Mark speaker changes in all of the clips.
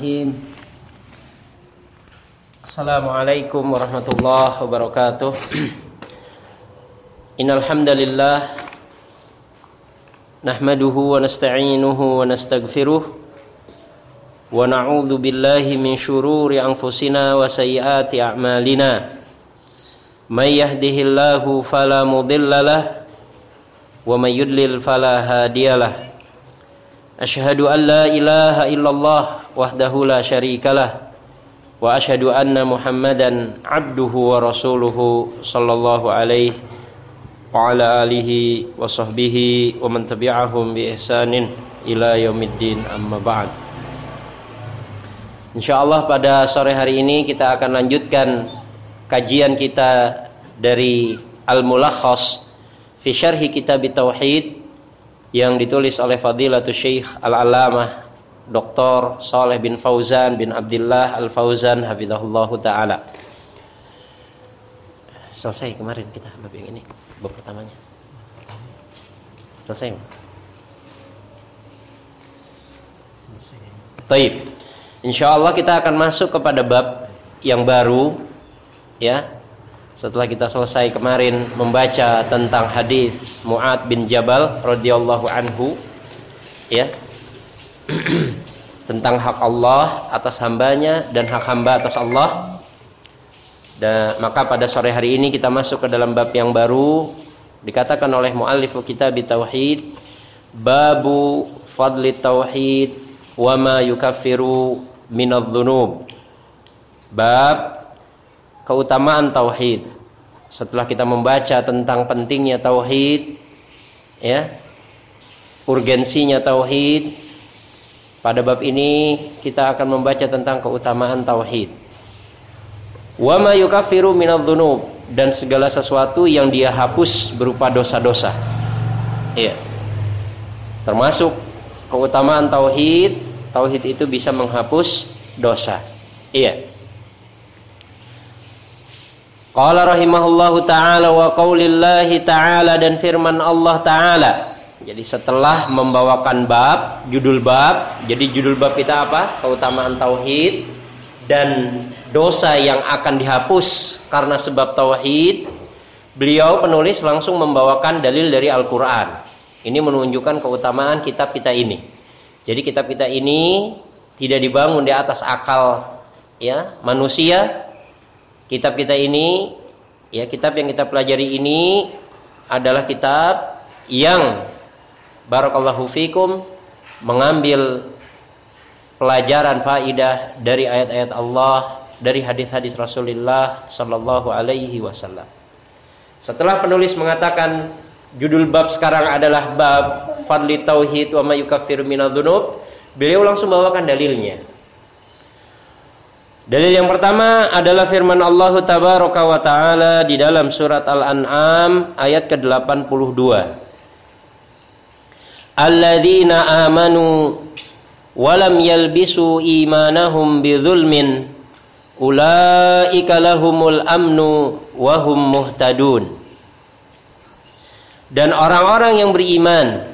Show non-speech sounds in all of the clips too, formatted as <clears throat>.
Speaker 1: Bismillahirrahmanirrahim. Assalamualaikum warahmatullahi wabarakatuh. <clears throat> Innal hamdalillah nahmaduhu wa nasta'inuhu wa nastaghfiruh wa na'udzu billahi min shururi anfusina wa sayyiati a'malina. May yahdihillahu fala mudhillalah wa may yudlil fala hadiyalah. أشهد أن لا إله إلا الله wahdahu la syarikalah wa asyhadu anna Muhammadan abduhu wa rasuluhu sallallahu alaihi wa ala alihi wa sahbihi wa man tabi'ahum bi ihsanin ila yaumiddin amma ba'd. Insyaallah pada sore hari ini kita akan lanjutkan kajian kita dari Al-Mulakhas fi syarhi kitab tauhid yang ditulis oleh Fadilatul Syekh Al-Alamah Dr. Saleh bin Fauzan bin Abdullah Al-Fauzan hafizahullahu taala. Selesai kemarin kita bab yang ini, bab pertamanya. Selesai. Baik. Insyaallah kita akan masuk kepada bab yang baru ya setelah kita selesai kemarin membaca tentang hadis Muad bin Jabal radhiyallahu anhu ya <clears throat> tentang hak Allah atas hambanya dan hak hamba atas Allah. Dan maka pada sore hari ini kita masuk ke dalam bab yang baru. Dikatakan oleh muallif kitab tauhid babu fadli tauhid wa ma yukaffiru minadh-dhunub bab keutamaan tauhid. Setelah kita membaca tentang pentingnya tauhid, ya, urgensinya tauhid, pada bab ini kita akan membaca tentang keutamaan tauhid. Wa ma yukaffiru minadh-dhunub dan segala sesuatu yang dia hapus berupa dosa-dosa. Iya. Termasuk keutamaan tauhid, tauhid itu bisa menghapus dosa. Iya. Qala rahimahullahu taala wa qaulillahi taala dan firman Allah taala. Jadi setelah membawakan bab, judul bab, jadi judul bab kita apa? Keutamaan tauhid dan dosa yang akan dihapus karena sebab tauhid. Beliau penulis langsung membawakan dalil dari Al-Qur'an. Ini menunjukkan keutamaan kitab kita ini. Jadi kitab kita ini tidak dibangun di atas akal ya manusia Kitab kita ini ya kitab yang kita pelajari ini adalah kitab yang barakallahu fikum mengambil pelajaran faidah dari ayat-ayat Allah, dari hadis-hadis Rasulullah sallallahu alaihi wasallam. Setelah penulis mengatakan judul bab sekarang adalah bab fadli tauhid wa ma yukaffiru beliau langsung bawakan dalilnya. Dalil yang pertama adalah firman Allah tabaraka wa taala di dalam surat Al-An'am ayat ke-82. Alladzina amanu wa lam yalbisu imanahum bidzulmin ulaika lahumul amnu wa hum muhtadun. Dan orang-orang yang beriman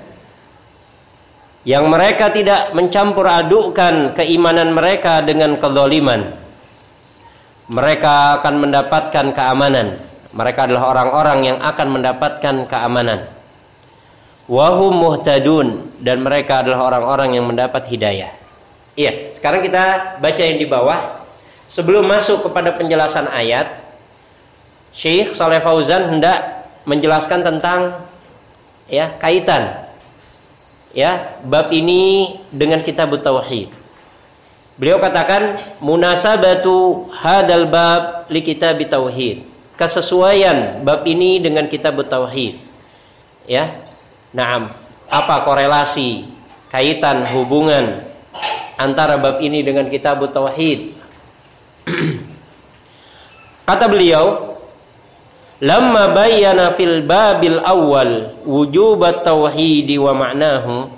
Speaker 1: yang mereka tidak mencampur adukkan keimanan mereka dengan kezaliman mereka akan mendapatkan keamanan. Mereka adalah orang-orang yang akan mendapatkan keamanan. Wahum muhtadun dan mereka adalah orang-orang yang mendapat hidayah. Iya, sekarang kita baca yang di bawah. Sebelum masuk kepada penjelasan ayat, Syekh Saleh Fauzan hendak menjelaskan tentang ya kaitan ya bab ini dengan kitab tauhid. Beliau katakan munasabatu hadal bab li kitab tauhid. Kesesuaian bab ini dengan kitab tauhid. Ya. Naam. Apa korelasi kaitan hubungan antara bab ini dengan kitab tauhid? <clears throat> Kata beliau, "Lamma bayyana fil babil awal wujubat tauhidi wa ma'nahu"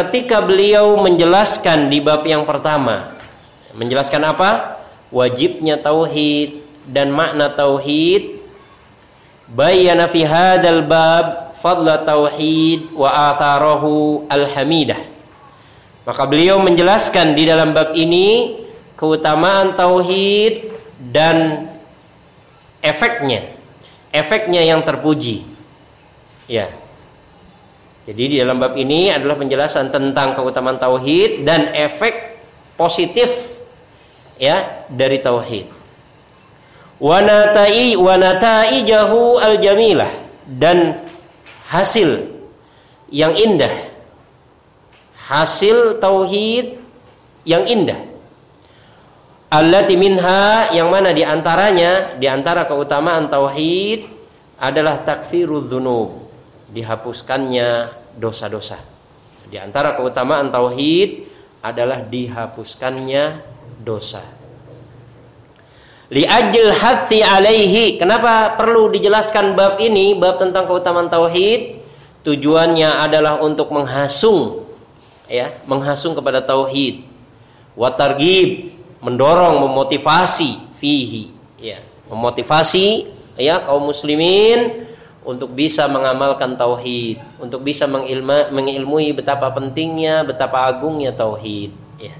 Speaker 1: ketika beliau menjelaskan di bab yang pertama menjelaskan apa wajibnya tauhid dan makna tauhid bayyana fi hadzal bab fadla tauhid wa atharahu alhamidah Maka beliau menjelaskan di dalam bab ini keutamaan tauhid dan efeknya. Efeknya yang terpuji. Ya. Jadi di dalam bab ini adalah penjelasan tentang keutamaan tauhid dan efek positif ya dari tauhid. Wanatai wanatai jahu al jamilah dan hasil yang indah. Hasil tauhid yang indah. Allati minha yang mana di antaranya di antara keutamaan tauhid adalah takfirudz dzunub dihapuskannya dosa-dosa. Di antara keutamaan tauhid adalah dihapuskannya dosa. Li ajil hati alaihi. Kenapa perlu dijelaskan bab ini, bab tentang keutamaan tauhid? Tujuannya adalah untuk menghasung ya, menghasung kepada tauhid. Watargib, mendorong, memotivasi fihi, ya, memotivasi ya kaum muslimin untuk bisa mengamalkan tauhid, untuk bisa mengilma, mengilmui betapa pentingnya, betapa agungnya tauhid. Ya.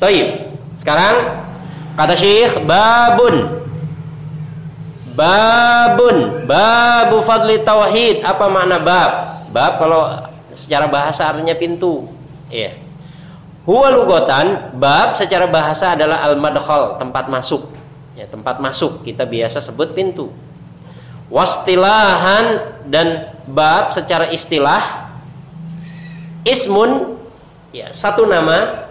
Speaker 1: Taib. Sekarang kata Syekh babun. Babun, babu fadli tauhid. Apa makna bab? Bab kalau secara bahasa artinya pintu. Ya. Huwa lugotan, bab secara bahasa adalah al-madkhal, tempat masuk. Ya, tempat masuk kita biasa sebut pintu wastilahan dan bab secara istilah ismun ya satu nama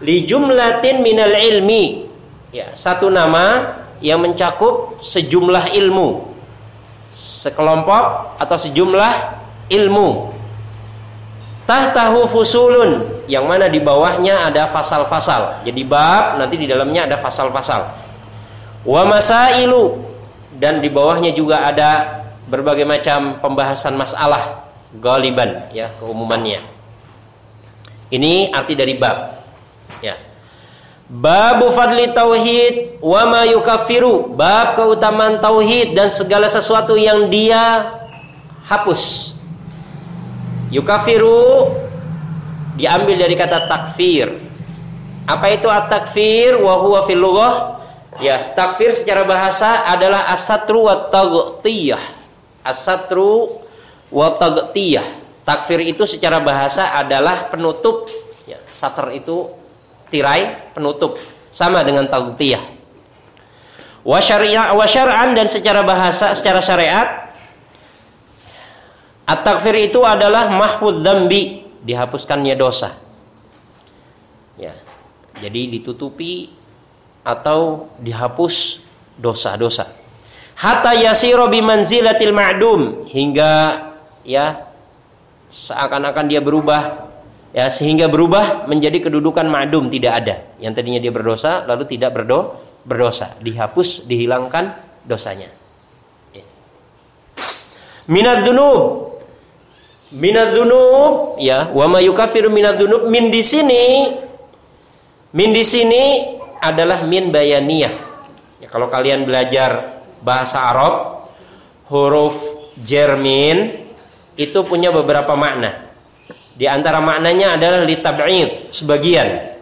Speaker 1: li jumlatin minal ilmi ya satu nama yang mencakup sejumlah ilmu sekelompok atau sejumlah ilmu tahtahu fusulun yang mana di bawahnya ada fasal-fasal jadi bab nanti di dalamnya ada fasal-fasal wa masailu dan di bawahnya juga ada berbagai macam pembahasan masalah galiban ya keumumannya. Ini arti dari bab. Ya. Babu fadli tauhid wa ma yukaffiru, bab keutamaan tauhid dan segala sesuatu yang dia hapus. Yukafiru diambil dari kata takfir. Apa itu at-takfir? Wa huwa fil lughah Ya, takfir secara bahasa adalah asatru wa taghtiyah. Asatru wa taghtiyah. Takfir itu secara bahasa adalah penutup. Ya, satr itu tirai penutup. Sama dengan taghtiyah. Wa dan secara bahasa secara syariat At-takfir itu adalah mahfud dambi, dihapuskannya dosa. Ya. Jadi ditutupi atau dihapus dosa-dosa. Hatta yasiru manzilatil ma'dum hingga ya seakan-akan dia berubah ya sehingga berubah menjadi kedudukan ma'dum tidak ada. Yang tadinya dia berdosa lalu tidak berdo berdosa, dihapus, dihilangkan dosanya. Ya. Minad dzunub Minad dzunub ya, wa ma yukaffiru minad dzunub min di sini min di sini adalah min bayaniyah. Ya, kalau kalian belajar bahasa Arab, huruf jermin itu punya beberapa makna. Di antara maknanya adalah litab'id, sebagian.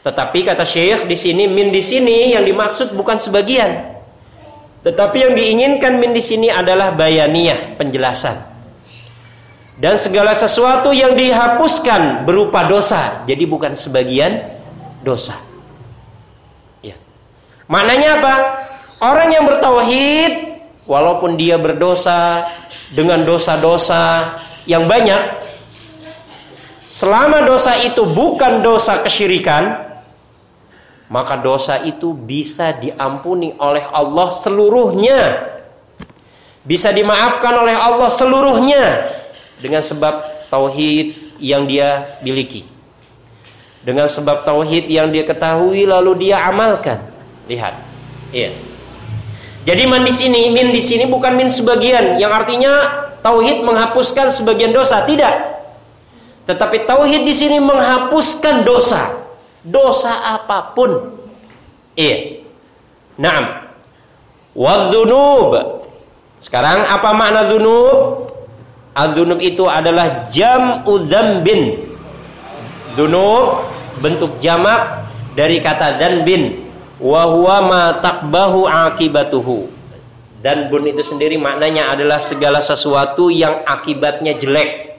Speaker 1: Tetapi kata Syekh di sini min di sini yang dimaksud bukan sebagian. Tetapi yang diinginkan min di sini adalah bayaniyah, penjelasan. Dan segala sesuatu yang dihapuskan berupa dosa, jadi bukan sebagian dosa. Maknanya apa? Orang yang bertauhid walaupun dia berdosa dengan dosa-dosa yang banyak selama dosa itu bukan dosa kesyirikan maka dosa itu bisa diampuni oleh Allah seluruhnya bisa dimaafkan oleh Allah seluruhnya dengan sebab tauhid yang dia miliki dengan sebab tauhid yang dia ketahui lalu dia amalkan Lihat. Iya. Jadi man di sini, min di sini bukan min sebagian yang artinya tauhid menghapuskan sebagian dosa, tidak. Tetapi tauhid di sini menghapuskan dosa. Dosa apa pun. Iya. Naam. Wadzunub. Sekarang apa makna dzunub? Adzunub itu adalah jam'u dzambin. Dunub bentuk jamak dari kata bin wa huwa ma takbahu akibatuhu. Dan bun itu sendiri maknanya adalah segala sesuatu yang akibatnya jelek.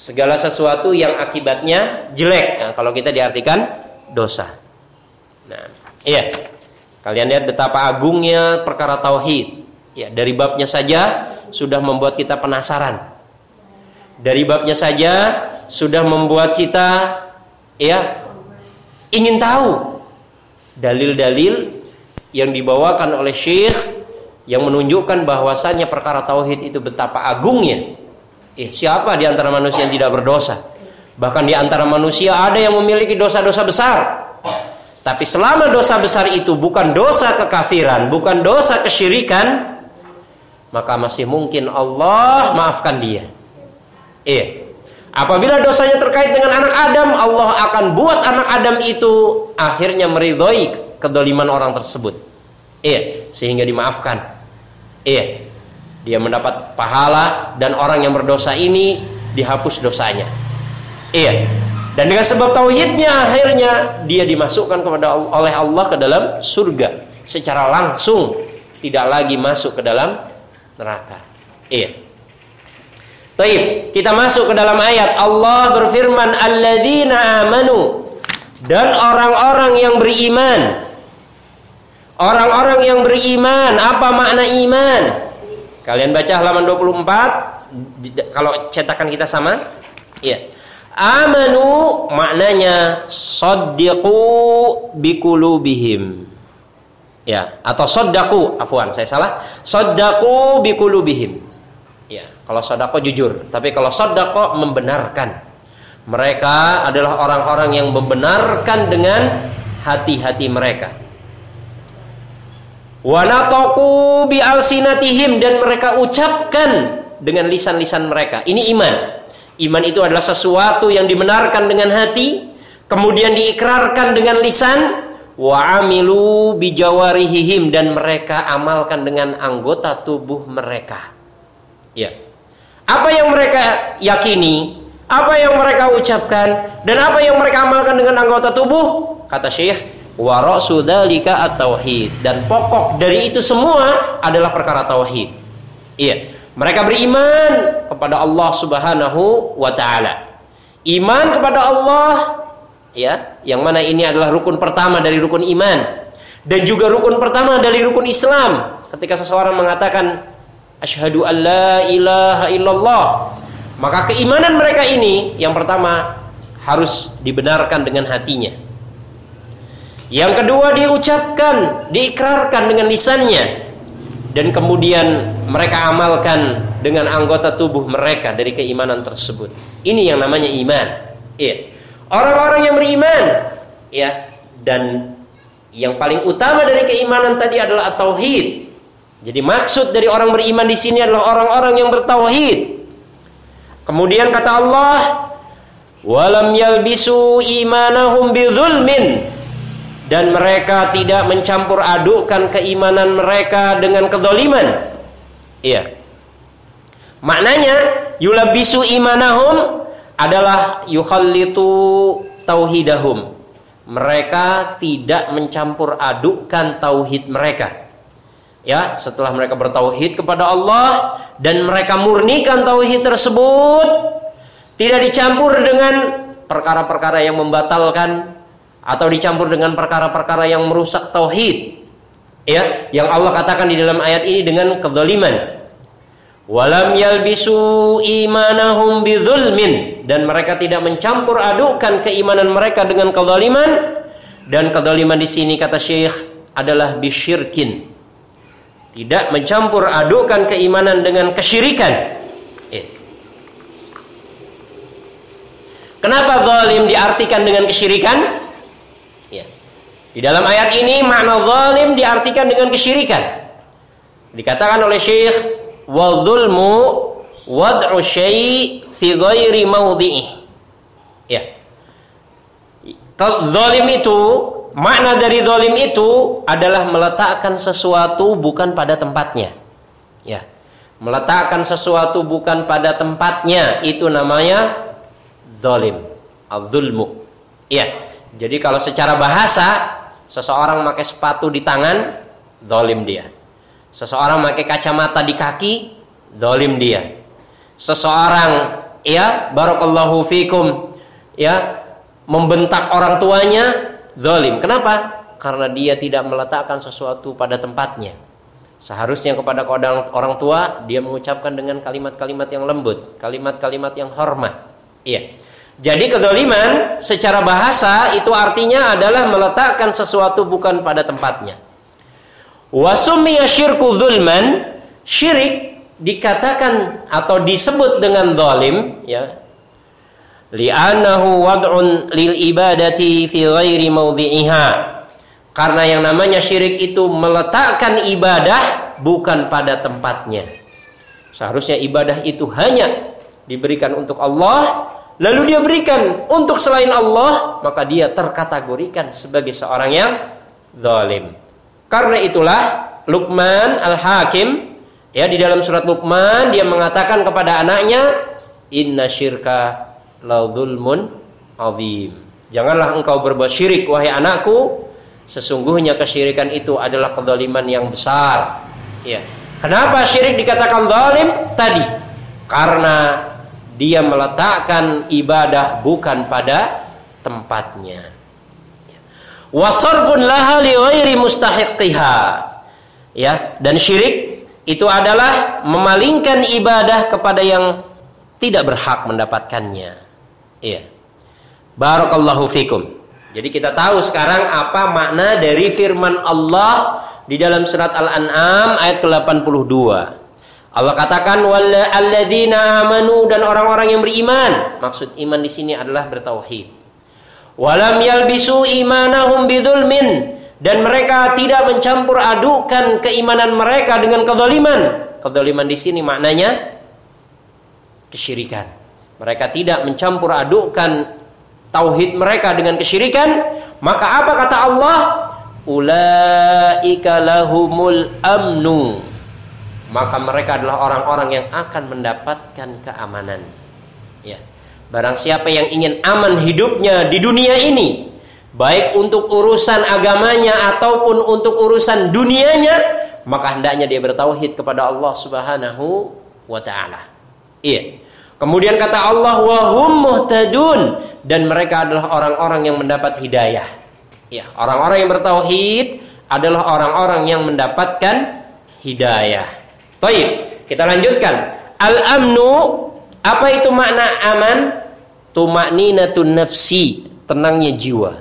Speaker 1: Segala sesuatu yang akibatnya jelek. Nah, kalau kita diartikan dosa. Nah, iya. Kalian lihat betapa agungnya perkara tauhid. Ya, dari babnya saja sudah membuat kita penasaran. Dari babnya saja sudah membuat kita ya ingin tahu dalil-dalil yang dibawakan oleh syekh yang menunjukkan bahwasannya perkara tauhid itu betapa agungnya. Ya, siapa di antara manusia yang tidak berdosa? Bahkan di antara manusia ada yang memiliki dosa-dosa besar. Tapi selama dosa besar itu bukan dosa kekafiran, bukan dosa kesyirikan, maka masih mungkin Allah maafkan dia. Iya. Apabila dosanya terkait dengan anak Adam, Allah akan buat anak Adam itu akhirnya meridhoi kedoliman orang tersebut. Iya, sehingga dimaafkan. Iya. Dia mendapat pahala dan orang yang berdosa ini dihapus dosanya. Iya. Dan dengan sebab tauhidnya akhirnya dia dimasukkan kepada oleh Allah ke dalam surga secara langsung, tidak lagi masuk ke dalam neraka. Iya. Baik, kita masuk ke dalam ayat Allah berfirman alladzina amanu dan orang-orang yang beriman. Orang-orang yang beriman, apa makna iman? Kalian baca halaman 24 kalau cetakan kita sama? Iya. Amanu maknanya saddiqu biqulubihim. Ya, atau sodaku, afwan, saya salah. Sodaku bikulubihim. Ya, kalau sodako jujur, tapi kalau sodako membenarkan. Mereka adalah orang-orang yang membenarkan dengan hati-hati mereka. Wanatoku bi alsinatihim dan mereka ucapkan dengan lisan-lisan mereka. Ini iman. Iman itu adalah sesuatu yang dibenarkan dengan hati, kemudian diikrarkan dengan lisan, wa amilu bijawarihim dan mereka amalkan dengan anggota tubuh mereka. Ya. Apa yang mereka yakini, apa yang mereka ucapkan dan apa yang mereka amalkan dengan anggota tubuh, kata Syekh, wa rasudalika at-tauhid dan pokok dari itu semua adalah perkara tauhid. Iya. Mereka beriman kepada Allah Subhanahu wa taala. Iman kepada Allah ya yang mana ini adalah rukun pertama dari rukun iman dan juga rukun pertama dari rukun Islam ketika seseorang mengatakan asyhadu alla ilaha illallah maka keimanan mereka ini yang pertama harus dibenarkan dengan hatinya yang kedua diucapkan diikrarkan dengan lisannya dan kemudian mereka amalkan dengan anggota tubuh mereka dari keimanan tersebut ini yang namanya iman iya Orang-orang yang beriman ya dan yang paling utama dari keimanan tadi adalah tauhid. Jadi maksud dari orang beriman di sini adalah orang-orang yang bertauhid. Kemudian kata Allah, "Walam yalbisu imanahum bidzulmin." Dan mereka tidak mencampur adukkan keimanan mereka dengan kezaliman. Iya. Maknanya yulabisu imanahum adalah yukhallitu tauhidahum. Mereka tidak mencampur adukkan tauhid mereka. Ya, setelah mereka bertauhid kepada Allah dan mereka murnikan tauhid tersebut, tidak dicampur dengan perkara-perkara yang membatalkan atau dicampur dengan perkara-perkara yang merusak tauhid. Ya, yang Allah katakan di dalam ayat ini dengan kezaliman walam yalbisu imanahum bidzulmin dan mereka tidak mencampur adukkan keimanan mereka dengan kezaliman dan kezaliman di sini kata Syekh adalah bisyirkin tidak mencampur adukkan keimanan dengan kesyirikan eh. kenapa zalim diartikan dengan kesyirikan. Di dalam ayat ini makna zalim diartikan dengan kesyirikan dikatakan oleh Syekh wa dzulmu wad'u syai' fi ghairi mawdhi'i. Ya. Zalim itu makna dari zalim itu adalah meletakkan sesuatu bukan pada tempatnya. Ya. Meletakkan sesuatu bukan pada tempatnya itu namanya zalim. Al-zulmu. Iya. Jadi kalau secara bahasa seseorang pakai sepatu di tangan, zalim dia. Seseorang pakai kacamata di kaki, zalim dia. Seseorang ya barakallahu fikum ya membentak orang tuanya, zalim. Kenapa? Karena dia tidak meletakkan sesuatu pada tempatnya. Seharusnya kepada orang tua dia mengucapkan dengan kalimat-kalimat yang lembut, kalimat-kalimat yang hormat. Iya. Jadi kezaliman secara bahasa itu artinya adalah meletakkan sesuatu bukan pada tempatnya. Wasummiya syirku zulman, syirik dikatakan atau disebut dengan zalim ya. Li'annahu wad'un lil ibadati fi ghairi mawdhi'iha. Karena yang namanya syirik itu meletakkan ibadah bukan pada tempatnya. Seharusnya ibadah itu hanya diberikan untuk Allah lalu dia berikan untuk selain Allah, maka dia terkategorikan sebagai seorang yang zalim. Karena itulah Luqman Al-Hakim ya di dalam surat Luqman dia mengatakan kepada anaknya, "Inna syirka la zulmun azim." Janganlah engkau berbuat syirik wahai anakku, sesungguhnya kesyirikan itu adalah kezaliman yang besar. Ya. Kenapa syirik dikatakan zalim tadi? Karena dia meletakkan ibadah bukan pada tempatnya. Wasarfun laha li. Ya, dan syirik itu adalah memalingkan ibadah kepada yang tidak berhak mendapatkannya. Iya. Barakallahu fikum. Jadi kita tahu sekarang apa makna dari firman Allah di dalam surat Al-An'am ayat ke-82. Allah katakan alladzina amanu dan orang-orang yang beriman. Maksud iman di sini adalah bertauhid. Walam yalbisu imanahum bidzulmin dan mereka tidak mencampur adukan keimanan mereka dengan kezaliman. Kezaliman di sini maknanya kesyirikan. Mereka tidak mencampur adukan tauhid mereka dengan kesyirikan, maka apa kata Allah? Ulaika lahumul amnu maka mereka adalah orang-orang yang akan mendapatkan keamanan. Ya. Barang siapa yang ingin aman hidupnya di dunia ini, baik untuk urusan agamanya ataupun untuk urusan dunianya, maka hendaknya dia bertauhid kepada Allah Subhanahu wa taala. Iya. Kemudian kata Allah wahum muhtadun dan mereka adalah orang-orang yang mendapat hidayah. Ya, orang-orang yang bertauhid adalah orang-orang yang mendapatkan hidayah. Baik, kita lanjutkan. Al-amnu apa itu makna aman? Tumakninatun nafsi, tenangnya jiwa.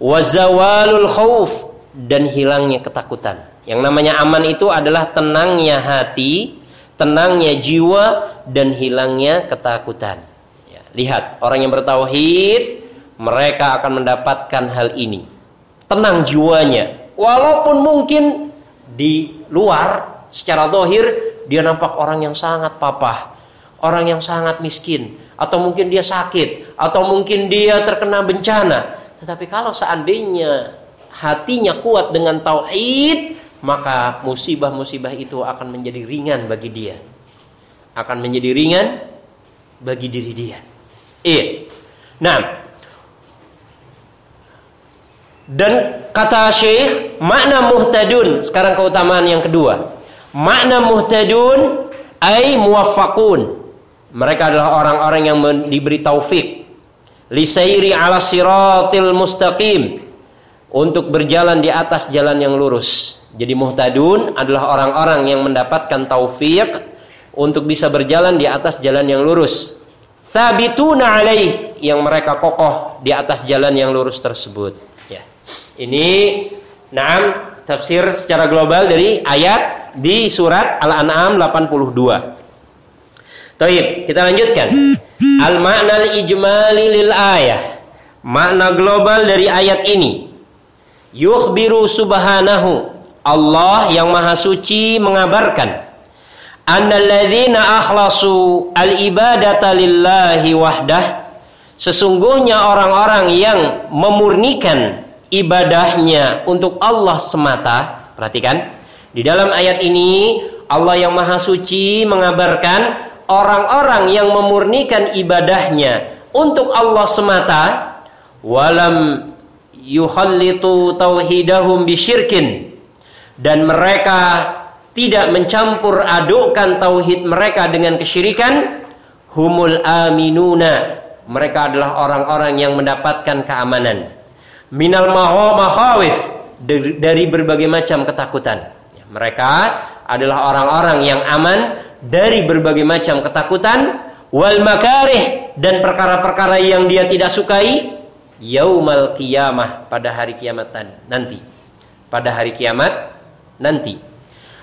Speaker 1: Wazawalul khauf dan hilangnya ketakutan. Yang namanya aman itu adalah tenangnya hati, tenangnya jiwa dan hilangnya ketakutan. Ya, lihat, orang yang bertauhid mereka akan mendapatkan hal ini. Tenang jiwanya, walaupun mungkin di luar secara dohir dia nampak orang yang sangat papah, orang yang sangat miskin, atau mungkin dia sakit, atau mungkin dia terkena bencana. Tetapi kalau seandainya hatinya kuat dengan tauhid, maka musibah-musibah itu akan menjadi ringan bagi dia. Akan menjadi ringan bagi diri dia. Iya. Nah, dan kata Syekh, makna muhtadun. Sekarang keutamaan yang kedua. Makna muhtadun ay muwaffaqun. Mereka adalah orang-orang yang diberi taufik lisairi ala siratil mustaqim untuk berjalan di atas jalan yang lurus. Jadi muhtadun adalah orang-orang yang mendapatkan taufik untuk bisa berjalan di atas jalan yang lurus. Sabituna alaih yang mereka kokoh di atas jalan yang lurus tersebut. Ya. Ini naam tafsir secara global dari ayat di surat Al-An'am 82. Taib, kita lanjutkan. Al-makna al-ijmali lil ayah. Makna global dari ayat ini. Yukhbiru subhanahu. Allah yang maha suci mengabarkan. Annalladzina akhlasu al-ibadata lillahi wahdah. Sesungguhnya orang-orang yang memurnikan ibadahnya untuk Allah semata. Perhatikan di dalam ayat ini Allah yang Maha Suci mengabarkan orang-orang yang memurnikan ibadahnya untuk Allah semata. Walam yukhallitu tauhidahum bisyirkin. Dan mereka tidak mencampur adukkan tauhid mereka dengan kesyirikan. Humul aminuna. Mereka adalah orang-orang yang mendapatkan keamanan minal mahawif dari berbagai macam ketakutan. Mereka adalah orang-orang yang aman dari berbagai macam ketakutan. Wal makarih dan perkara-perkara yang dia tidak sukai yaumal qiyamah pada hari kiamat nanti. Pada hari kiamat nanti.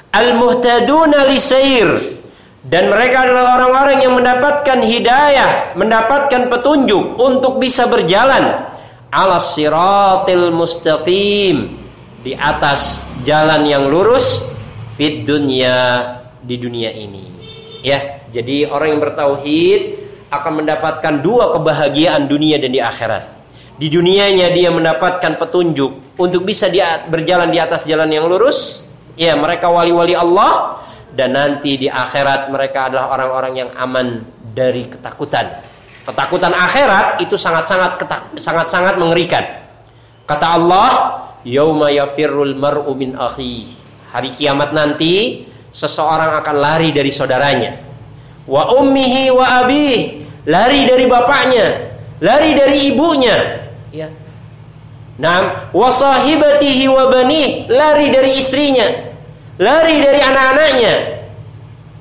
Speaker 1: Al-muhtaduna lisair dan mereka adalah orang-orang yang mendapatkan hidayah, mendapatkan petunjuk untuk bisa berjalan ala siratil mustaqim di atas jalan yang lurus fit dunya di dunia ini. Ya, jadi orang yang bertauhid akan mendapatkan dua kebahagiaan dunia dan di akhirat. Di dunianya dia mendapatkan petunjuk untuk bisa dia berjalan di atas jalan yang lurus Ya, mereka wali-wali Allah dan nanti di akhirat mereka adalah orang-orang yang aman dari ketakutan. Ketakutan akhirat itu sangat-sangat sangat-sangat mengerikan. Kata Allah, "Yauma yafirrul mar'u min akhi." Hari kiamat nanti seseorang akan lari dari saudaranya. Wa ummihi wa abih, lari dari bapaknya, lari dari ibunya, ya. Nam, wa sahibatihi wa bani, lari dari istrinya lari dari anak-anaknya.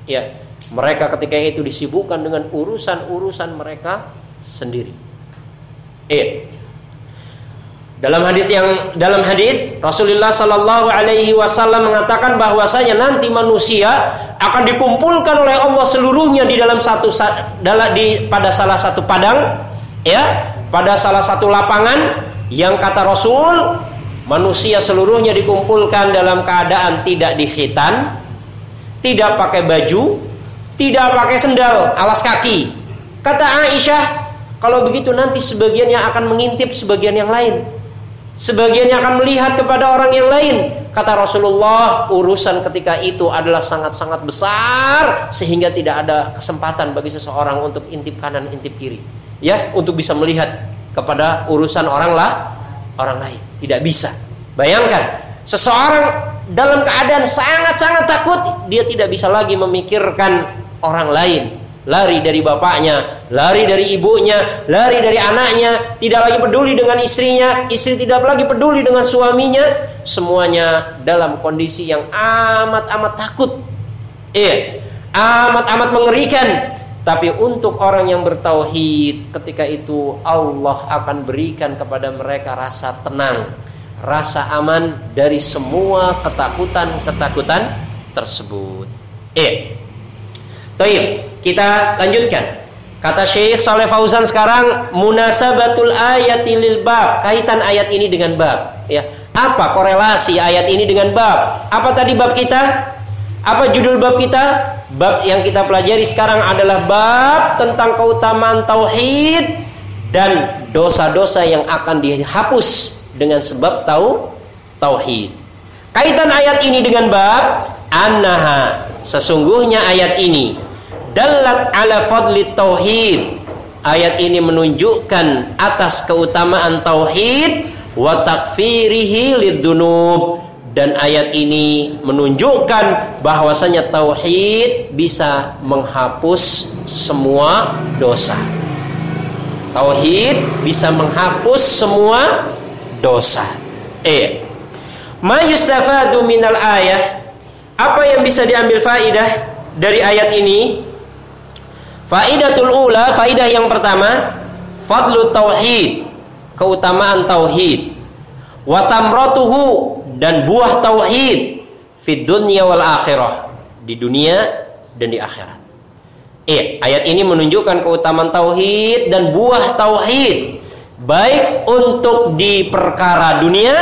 Speaker 1: Ya, mereka ketika itu disibukkan dengan urusan-urusan mereka sendiri. Eh, dalam hadis yang dalam hadis Rasulullah Shallallahu Alaihi Wasallam mengatakan bahwasanya nanti manusia akan dikumpulkan oleh Allah seluruhnya di dalam satu dalam di pada salah satu padang ya pada salah satu lapangan yang kata Rasul Manusia seluruhnya dikumpulkan dalam keadaan tidak dikhitan, tidak pakai baju, tidak pakai sendal, alas kaki. Kata Aisyah, kalau begitu nanti sebagian yang akan mengintip sebagian yang lain. Sebagian yang akan melihat kepada orang yang lain. Kata Rasulullah, urusan ketika itu adalah sangat-sangat besar sehingga tidak ada kesempatan bagi seseorang untuk intip kanan, intip kiri. Ya, untuk bisa melihat kepada urusan orang lah orang lain. Tidak bisa. Bayangkan, seseorang dalam keadaan sangat-sangat takut, dia tidak bisa lagi memikirkan orang lain. Lari dari bapaknya, lari dari ibunya, lari dari anaknya, tidak lagi peduli dengan istrinya, istri tidak lagi peduli dengan suaminya, semuanya dalam kondisi yang amat-amat takut. Iya, amat-amat mengerikan. Tapi untuk orang yang bertauhid, ketika itu Allah akan berikan kepada mereka rasa tenang, rasa aman dari semua ketakutan-ketakutan tersebut. Eh, Taib, kita lanjutkan. Kata Syekh Saleh Fauzan sekarang munasabatul ayati lil bab, kaitan ayat ini dengan bab, ya. Apa korelasi ayat ini dengan bab? Apa tadi bab kita? Apa judul bab kita? Bab yang kita pelajari sekarang adalah bab tentang keutamaan tauhid dan dosa-dosa yang akan dihapus dengan sebab tahu tauhid. Kaitan ayat ini dengan bab annaha sesungguhnya ayat ini dalat ala fadli tauhid. Ayat ini menunjukkan atas keutamaan tauhid wa takfirihi lidzunub dan ayat ini menunjukkan bahwasanya tauhid bisa menghapus semua dosa. Tauhid bisa menghapus semua dosa. E. Ma yustafadu minal ayah? Apa yang bisa diambil faidah dari ayat ini? Faidatul ula, faidah yang pertama, fadlu tauhid, keutamaan tauhid. Wa tamratuhu dan buah tauhid fid dunya wal akhirah di dunia dan di akhirat. Eh, ayat ini menunjukkan keutamaan tauhid dan buah tauhid baik untuk di perkara dunia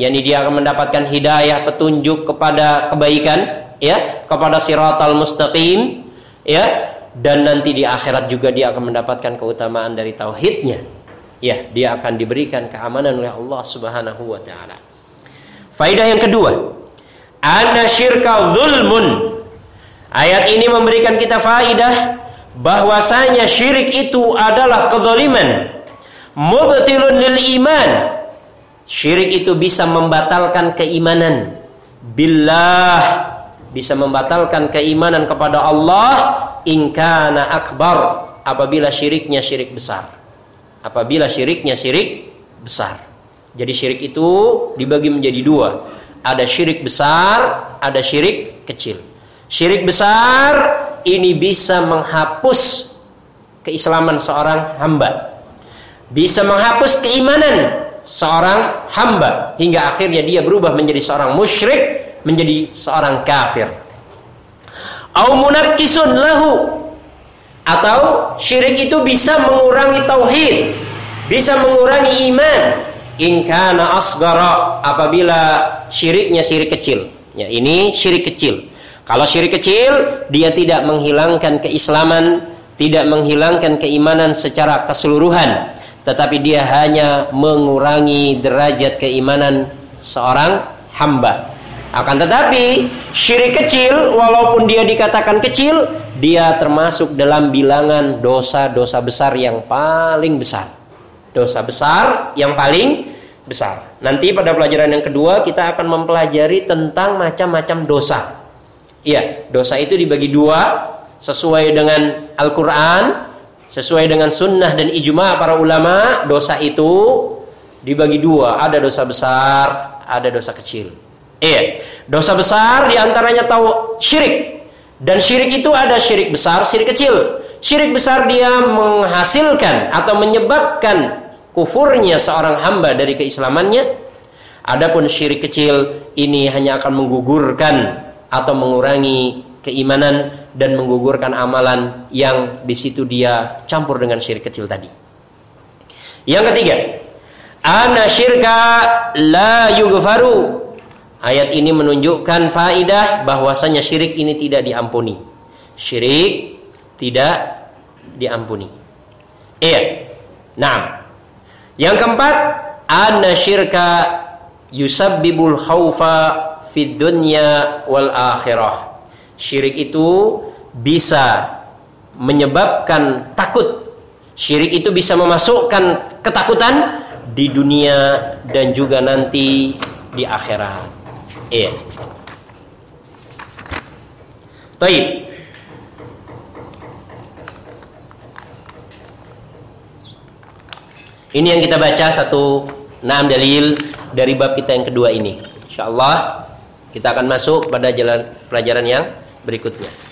Speaker 1: yakni dia akan mendapatkan hidayah petunjuk kepada kebaikan ya kepada siratal mustaqim ya dan nanti di akhirat juga dia akan mendapatkan keutamaan dari tauhidnya. Ya dia akan diberikan keamanan oleh Allah Subhanahu wa taala. Faidah yang kedua, anna syirka zulmun. Ayat ini memberikan kita faidah bahwasanya syirik itu adalah kezaliman. Mubtilun lil iman. Syirik itu bisa membatalkan keimanan. Billah. Bisa membatalkan keimanan kepada Allah ingkana akbar apabila syiriknya syirik besar. Apabila syiriknya syirik besar. Jadi syirik itu dibagi menjadi dua. Ada syirik besar ada syirik kecil. Syirik besar ini bisa menghapus keislaman seorang hamba. Bisa menghapus keimanan seorang hamba. Hingga akhirnya dia berubah menjadi seorang musyrik, menjadi seorang kafir. Au munakkisun lahu atau syirik itu bisa mengurangi tauhid, bisa mengurangi iman. Ingkana asgara apabila syiriknya syirik kecil. Ya, ini syirik kecil. Kalau syirik kecil, dia tidak menghilangkan keislaman, tidak menghilangkan keimanan secara keseluruhan, tetapi dia hanya mengurangi derajat keimanan seorang hamba. Akan tetapi, syirik kecil walaupun dia dikatakan kecil, dia termasuk dalam bilangan dosa-dosa besar yang paling besar. Dosa besar yang paling besar. Nanti pada pelajaran yang kedua kita akan mempelajari tentang macam-macam dosa Iya, dosa itu dibagi dua sesuai dengan Al-Quran, sesuai dengan sunnah dan ijma para ulama. Dosa itu dibagi dua, ada dosa besar, ada dosa kecil. Iya, dosa besar di antaranya tahu syirik dan syirik itu ada syirik besar, syirik kecil. Syirik besar dia menghasilkan atau menyebabkan kufurnya seorang hamba dari keislamannya. Adapun syirik kecil ini hanya akan menggugurkan atau mengurangi keimanan dan menggugurkan amalan yang di situ dia campur dengan syirik kecil tadi. Yang ketiga, ana syirka la yughfaru. Ayat ini menunjukkan faidah bahwasanya syirik ini tidak diampuni. Syirik tidak diampuni. Iya. Nah. Yang keempat, ana syirka yusabbibul khaufa fid dunya wal akhirah. Syirik itu bisa menyebabkan takut. Syirik itu bisa memasukkan ketakutan di dunia dan juga nanti di akhirat. Iya. Baik. Ini yang kita baca satu enam dalil dari bab kita yang kedua ini. Insyaallah kita akan masuk pada jalan pelajaran yang berikutnya.